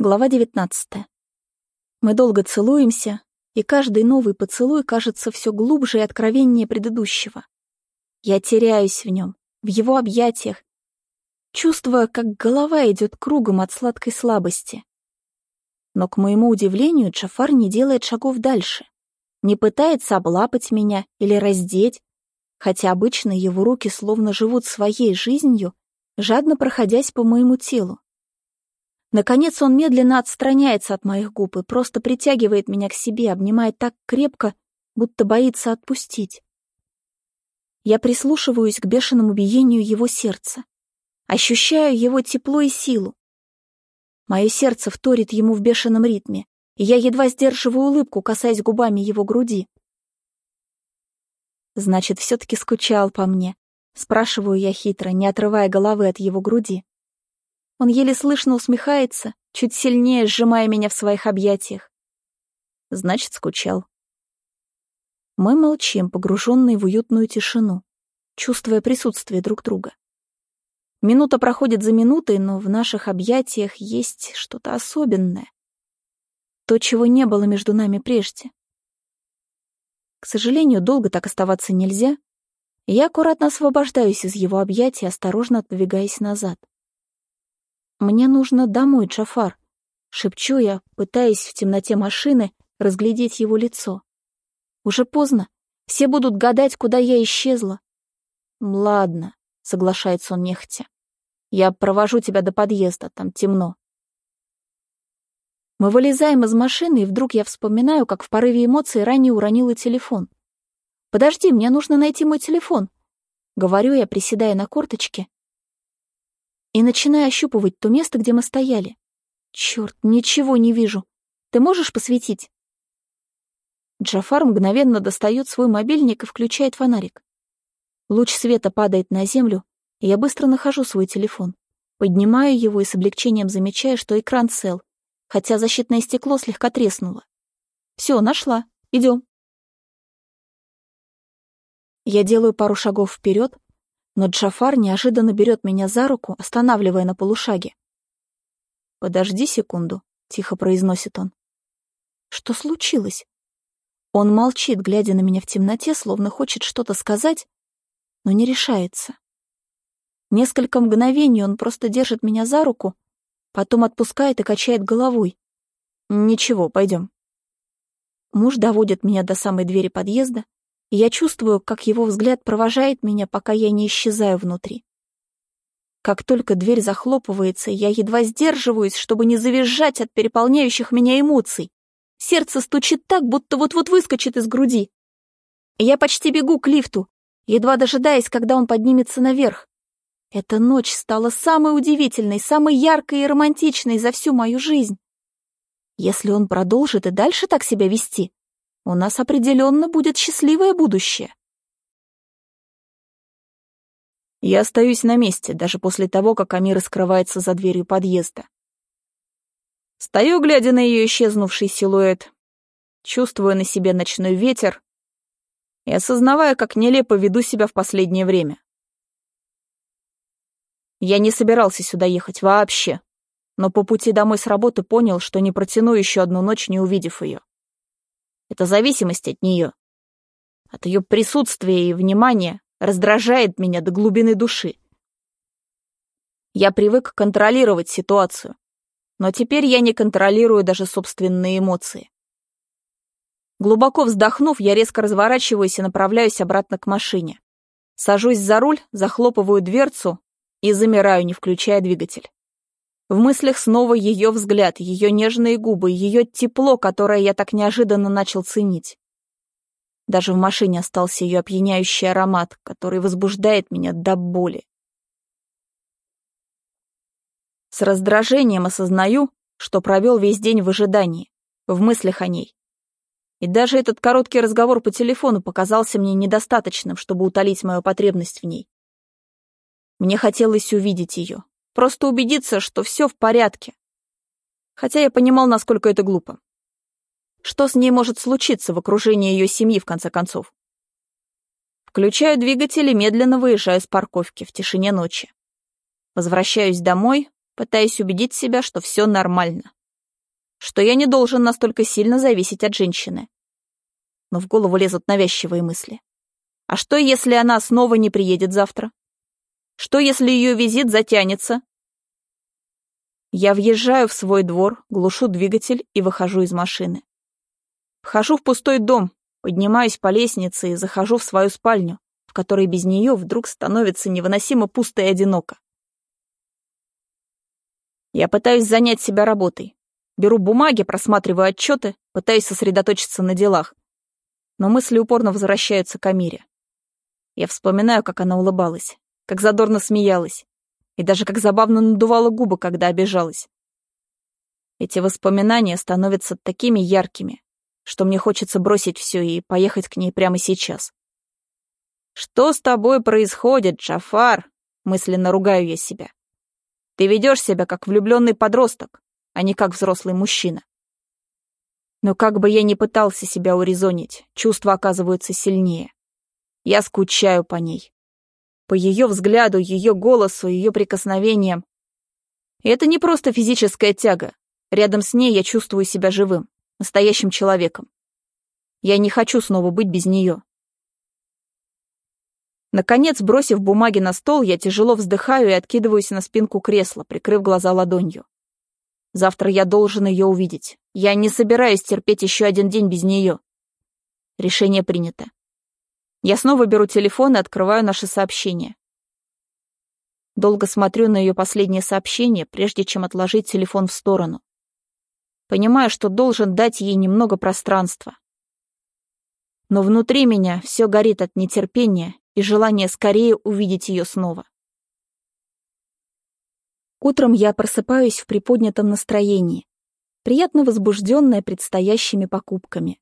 Глава 19. Мы долго целуемся, и каждый новый поцелуй кажется все глубже и откровеннее предыдущего. Я теряюсь в нем, в его объятиях, чувствуя, как голова идет кругом от сладкой слабости. Но, к моему удивлению, Джафар не делает шагов дальше, не пытается облапать меня или раздеть, хотя обычно его руки словно живут своей жизнью, жадно проходясь по моему телу. Наконец он медленно отстраняется от моих губ и просто притягивает меня к себе, обнимает так крепко, будто боится отпустить. Я прислушиваюсь к бешеному биению его сердца. Ощущаю его тепло и силу. Мое сердце вторит ему в бешеном ритме, и я едва сдерживаю улыбку, касаясь губами его груди. Значит, все-таки скучал по мне. Спрашиваю я хитро, не отрывая головы от его груди. Он еле слышно усмехается, чуть сильнее сжимая меня в своих объятиях. Значит, скучал. Мы молчим, погруженные в уютную тишину, чувствуя присутствие друг друга. Минута проходит за минутой, но в наших объятиях есть что-то особенное. То, чего не было между нами прежде. К сожалению, долго так оставаться нельзя, я аккуратно освобождаюсь из его объятий, осторожно отодвигаясь назад. «Мне нужно домой, Джафар», — шепчу я, пытаясь в темноте машины разглядеть его лицо. «Уже поздно. Все будут гадать, куда я исчезла». «Ладно», — соглашается он нехотя. «Я провожу тебя до подъезда, там темно». Мы вылезаем из машины, и вдруг я вспоминаю, как в порыве эмоций ранее уронила телефон. «Подожди, мне нужно найти мой телефон», — говорю я, приседая на корточке и начинаю ощупывать то место, где мы стояли. Черт, ничего не вижу. Ты можешь посветить? Джафар мгновенно достает свой мобильник и включает фонарик. Луч света падает на землю, и я быстро нахожу свой телефон. Поднимаю его и с облегчением замечаю, что экран цел, хотя защитное стекло слегка треснуло. Все, нашла. Идем. Я делаю пару шагов вперед, но Джафар неожиданно берет меня за руку, останавливая на полушаге. «Подожди секунду», — тихо произносит он. «Что случилось?» Он молчит, глядя на меня в темноте, словно хочет что-то сказать, но не решается. Несколько мгновений он просто держит меня за руку, потом отпускает и качает головой. «Ничего, пойдем». Муж доводит меня до самой двери подъезда, я чувствую, как его взгляд провожает меня, пока я не исчезаю внутри. Как только дверь захлопывается, я едва сдерживаюсь, чтобы не завизжать от переполняющих меня эмоций. Сердце стучит так, будто вот-вот выскочит из груди. Я почти бегу к лифту, едва дожидаясь, когда он поднимется наверх. Эта ночь стала самой удивительной, самой яркой и романтичной за всю мою жизнь. Если он продолжит и дальше так себя вести, у нас определенно будет счастливое будущее. Я остаюсь на месте, даже после того, как Амира скрывается за дверью подъезда. Стою, глядя на ее исчезнувший силуэт, чувствуя на себе ночной ветер и осознавая, как нелепо веду себя в последнее время. Я не собирался сюда ехать вообще, но по пути домой с работы понял, что не протяну еще одну ночь, не увидев ее. Это зависимость от нее. От ее присутствия и внимания раздражает меня до глубины души. Я привык контролировать ситуацию, но теперь я не контролирую даже собственные эмоции. Глубоко вздохнув, я резко разворачиваюсь и направляюсь обратно к машине. Сажусь за руль, захлопываю дверцу и замираю, не включая двигатель. В мыслях снова ее взгляд, ее нежные губы, ее тепло, которое я так неожиданно начал ценить. Даже в машине остался ее опьяняющий аромат, который возбуждает меня до боли. С раздражением осознаю, что провел весь день в ожидании, в мыслях о ней. И даже этот короткий разговор по телефону показался мне недостаточным, чтобы утолить мою потребность в ней. Мне хотелось увидеть ее, Просто убедиться, что все в порядке. Хотя я понимал, насколько это глупо. Что с ней может случиться в окружении ее семьи, в конце концов? Включаю двигатель и медленно выезжаю с парковки в тишине ночи. Возвращаюсь домой, пытаясь убедить себя, что все нормально. что я не должен настолько сильно зависеть от женщины. Но в голову лезут навязчивые мысли. А что, если она снова не приедет завтра? Что, если ее визит затянется? Я въезжаю в свой двор, глушу двигатель и выхожу из машины. Вхожу в пустой дом, поднимаюсь по лестнице и захожу в свою спальню, в которой без нее вдруг становится невыносимо пусто и одиноко. Я пытаюсь занять себя работой. Беру бумаги, просматриваю отчеты, пытаюсь сосредоточиться на делах. Но мысли упорно возвращаются к Амире. Я вспоминаю, как она улыбалась, как задорно смеялась, и даже как забавно надувала губы, когда обижалась. Эти воспоминания становятся такими яркими, что мне хочется бросить все и поехать к ней прямо сейчас. «Что с тобой происходит, Джафар?» — мысленно ругаю я себя. «Ты ведешь себя как влюбленный подросток, а не как взрослый мужчина». Но как бы я ни пытался себя урезонить, чувства оказываются сильнее. Я скучаю по ней. По ее взгляду, ее голосу, ее прикосновениям. И это не просто физическая тяга. Рядом с ней я чувствую себя живым, настоящим человеком. Я не хочу снова быть без нее. Наконец, бросив бумаги на стол, я тяжело вздыхаю и откидываюсь на спинку кресла, прикрыв глаза ладонью. Завтра я должен ее увидеть. Я не собираюсь терпеть еще один день без нее. Решение принято. Я снова беру телефон и открываю наши сообщения. Долго смотрю на ее последнее сообщение, прежде чем отложить телефон в сторону. Понимаю, что должен дать ей немного пространства. Но внутри меня все горит от нетерпения и желания скорее увидеть ее снова. Утром я просыпаюсь в приподнятом настроении, приятно возбужденная предстоящими покупками.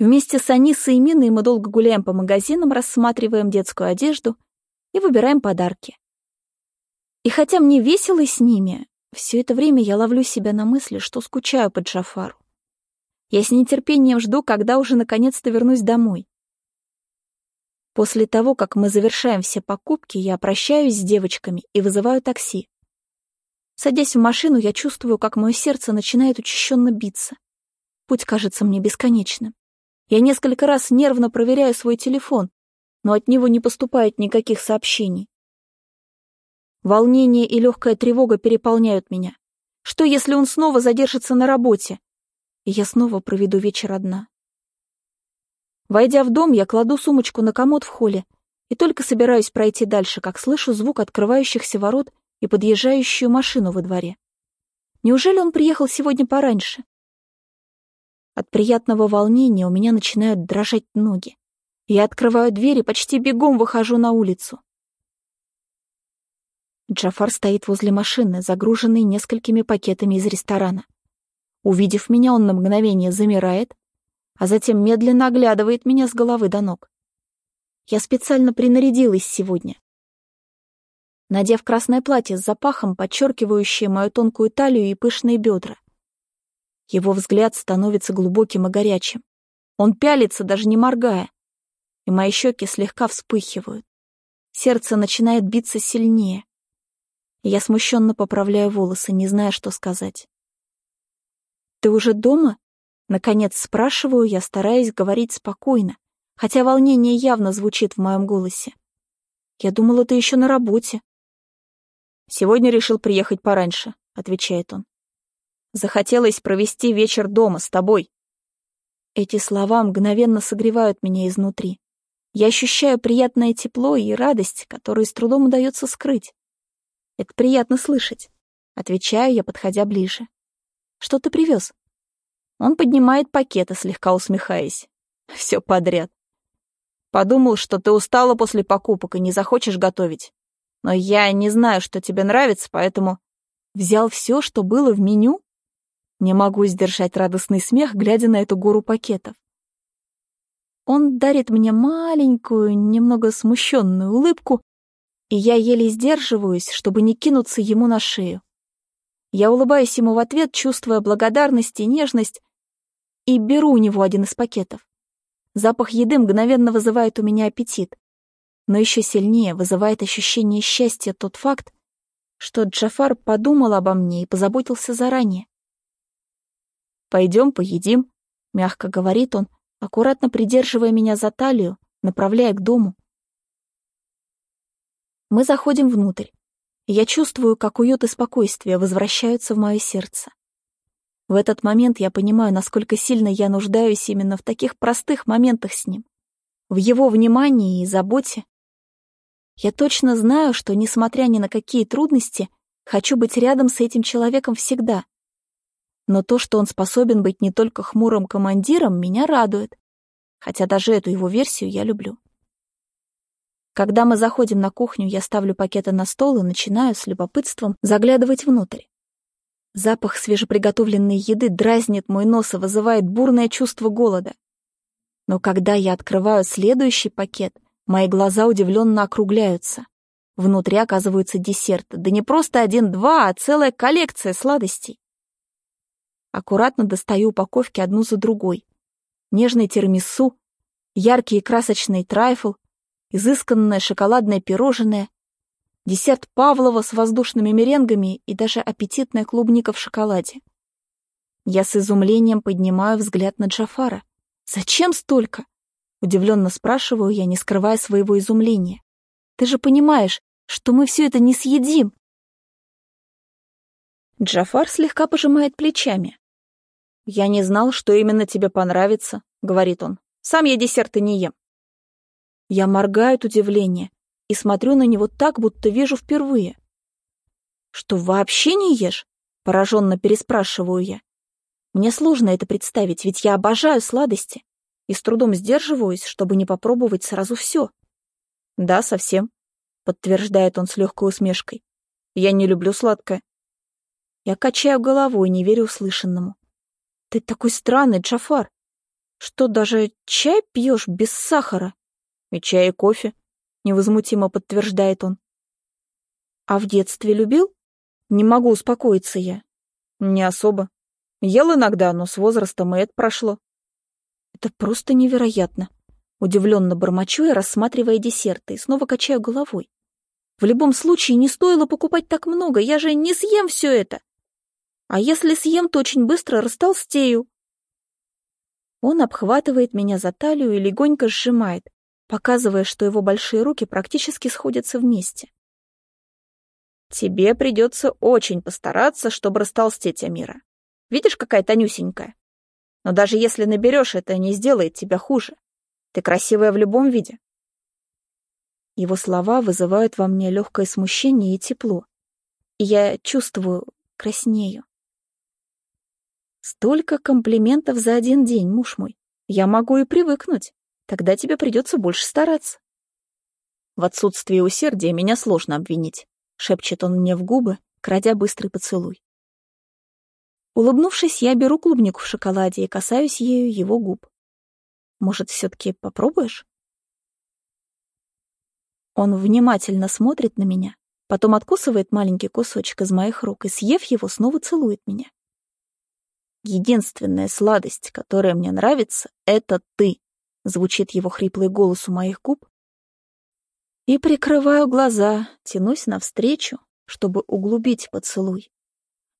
Вместе с Анисой и Миной мы долго гуляем по магазинам, рассматриваем детскую одежду и выбираем подарки. И хотя мне весело с ними, все это время я ловлю себя на мысли, что скучаю по Джафару. Я с нетерпением жду, когда уже наконец-то вернусь домой. После того, как мы завершаем все покупки, я прощаюсь с девочками и вызываю такси. Садясь в машину, я чувствую, как мое сердце начинает учащенно биться. Путь кажется мне бесконечным. Я несколько раз нервно проверяю свой телефон, но от него не поступает никаких сообщений. Волнение и легкая тревога переполняют меня. Что, если он снова задержится на работе? И я снова проведу вечер одна. Войдя в дом, я кладу сумочку на комод в холле и только собираюсь пройти дальше, как слышу звук открывающихся ворот и подъезжающую машину во дворе. Неужели он приехал сегодня пораньше? От приятного волнения у меня начинают дрожать ноги. Я открываю дверь и почти бегом выхожу на улицу. Джафар стоит возле машины, загруженной несколькими пакетами из ресторана. Увидев меня, он на мгновение замирает, а затем медленно оглядывает меня с головы до ног. Я специально принарядилась сегодня. Надев красное платье с запахом, подчеркивающее мою тонкую талию и пышные бедра. Его взгляд становится глубоким и горячим. Он пялится, даже не моргая. И мои щеки слегка вспыхивают. Сердце начинает биться сильнее. я смущенно поправляю волосы, не зная, что сказать. «Ты уже дома?» Наконец спрашиваю я, стараясь говорить спокойно, хотя волнение явно звучит в моем голосе. Я думала, ты еще на работе. Сегодня решил приехать пораньше, отвечает он. Захотелось провести вечер дома с тобой. Эти слова мгновенно согревают меня изнутри. Я ощущаю приятное тепло и радость, которые с трудом удается скрыть. Это приятно слышать. Отвечаю я, подходя ближе. Что ты привез? Он поднимает пакеты, слегка усмехаясь. Все подряд. Подумал, что ты устала после покупок и не захочешь готовить. Но я не знаю, что тебе нравится, поэтому... Взял все, что было в меню? Не могу сдержать радостный смех, глядя на эту гору пакетов. Он дарит мне маленькую, немного смущенную улыбку, и я еле сдерживаюсь, чтобы не кинуться ему на шею. Я улыбаюсь ему в ответ, чувствуя благодарность и нежность, и беру у него один из пакетов. Запах еды мгновенно вызывает у меня аппетит, но еще сильнее вызывает ощущение счастья тот факт, что Джафар подумал обо мне и позаботился заранее. Пойдем поедим, мягко говорит он, аккуратно придерживая меня за талию, направляя к дому. Мы заходим внутрь, я чувствую, как уют и спокойствие возвращаются в мое сердце. В этот момент я понимаю, насколько сильно я нуждаюсь именно в таких простых моментах с ним, в его внимании и заботе. Я точно знаю, что, несмотря ни на какие трудности, хочу быть рядом с этим человеком всегда. Но то, что он способен быть не только хмурым командиром, меня радует, хотя даже эту его версию я люблю. Когда мы заходим на кухню, я ставлю пакеты на стол и начинаю с любопытством заглядывать внутрь. Запах свежеприготовленной еды дразнит мой нос и вызывает бурное чувство голода. Но когда я открываю следующий пакет, мои глаза удивленно округляются. Внутри оказываются десерты, да не просто один-два, а целая коллекция сладостей. Аккуратно достаю упаковки одну за другой. Нежный тирамису, яркий и красочный трайфл, изысканное шоколадное пирожное, десерт Павлова с воздушными меренгами и даже аппетитная клубника в шоколаде. Я с изумлением поднимаю взгляд на Джафара. «Зачем столько?» Удивленно спрашиваю я, не скрывая своего изумления. «Ты же понимаешь, что мы все это не съедим!» Джафар слегка пожимает плечами. «Я не знал, что именно тебе понравится», — говорит он. «Сам я десерты не ем». Я моргаю от удивления, и смотрю на него так, будто вижу впервые. «Что, вообще не ешь?» — пораженно переспрашиваю я. Мне сложно это представить, ведь я обожаю сладости и с трудом сдерживаюсь, чтобы не попробовать сразу все. «Да, совсем», — подтверждает он с легкой усмешкой. «Я не люблю сладкое». Я качаю головой, не верю услышанному. «Ты такой странный, Джафар. Что, даже чай пьешь без сахара?» «И чай, и кофе», — невозмутимо подтверждает он. «А в детстве любил?» «Не могу успокоиться я». «Не особо. Ел иногда, но с возрастом и это прошло». «Это просто невероятно», — удивленно бормочу я, рассматривая десерты, и снова качаю головой. «В любом случае не стоило покупать так много, я же не съем все это. А если съем, то очень быстро растолстею». Он обхватывает меня за талию и легонько сжимает, показывая, что его большие руки практически сходятся вместе. «Тебе придется очень постараться, чтобы растолстеть, Амира. Видишь, какая тонюсенькая? Но даже если наберешь, это не сделает тебя хуже. Ты красивая в любом виде». Его слова вызывают во мне легкое смущение и тепло. И я чувствую, краснею. Столько комплиментов за один день, муж мой. Я могу и привыкнуть. Тогда тебе придется больше стараться. В отсутствии усердия меня сложно обвинить, шепчет он мне в губы, крадя быстрый поцелуй. Улыбнувшись, я беру клубнику в шоколаде и касаюсь ею его губ. Может, все-таки попробуешь? Он внимательно смотрит на меня, потом откусывает маленький кусочек из моих рук и, съев его, снова целует меня. Единственная сладость, которая мне нравится, — это ты, Звучит его хриплый голос у моих губ. И прикрываю глаза, тянусь навстречу, чтобы углубить поцелуй.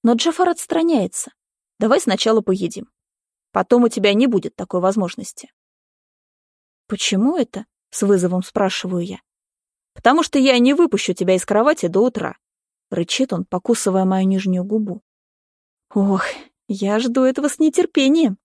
Но Джафар отстраняется. Давай сначала поедим. Потом у тебя не будет такой возможности. Почему это? С вызовом спрашиваю я. Потому что я не выпущу тебя из кровати до утра. Рычит он, покусывая мою нижнюю губу. Ох, я жду этого с нетерпением.